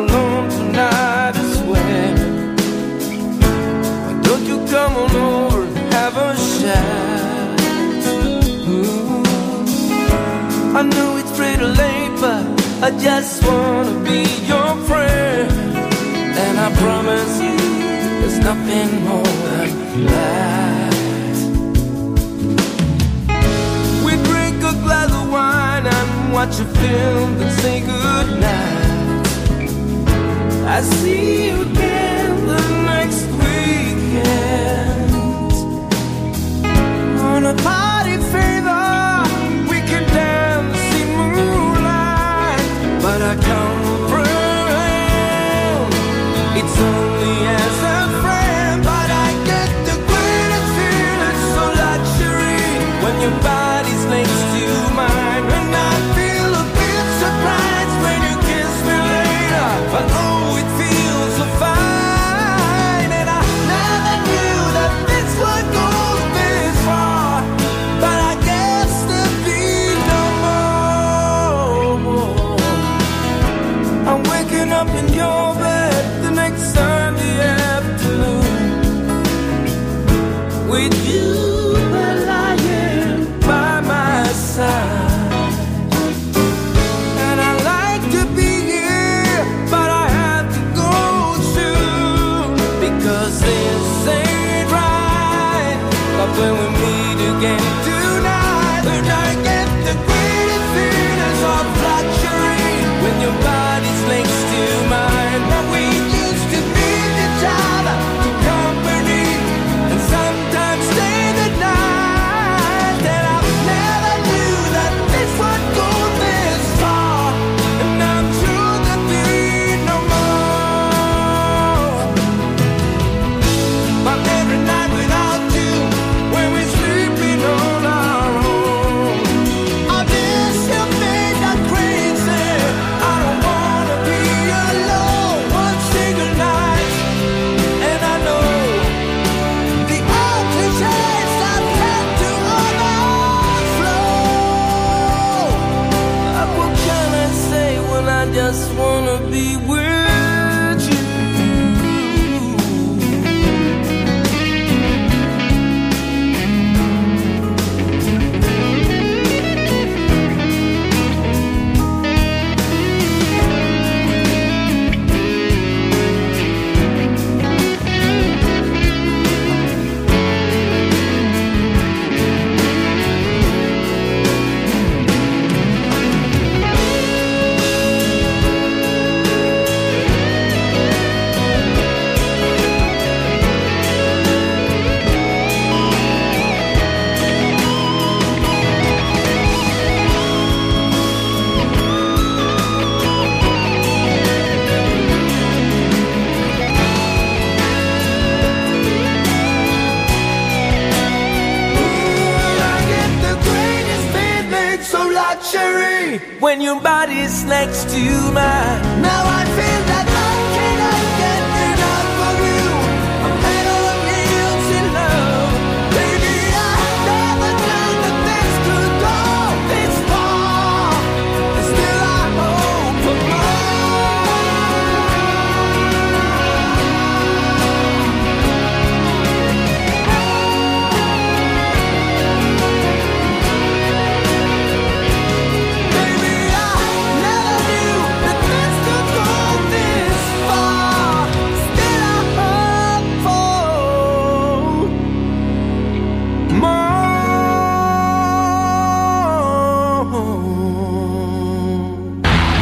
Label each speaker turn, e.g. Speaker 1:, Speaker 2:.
Speaker 1: alone tonight, I swear. Why don't you come on over and have a? Ooh. I know it's pretty late, but I just wanna be your friend. And I promise you, there's nothing more than lies. We drink a glass of wine and watch a film, then say goodnight. I see you. Cause just wanna be with when your body's next to mine. Now I feel.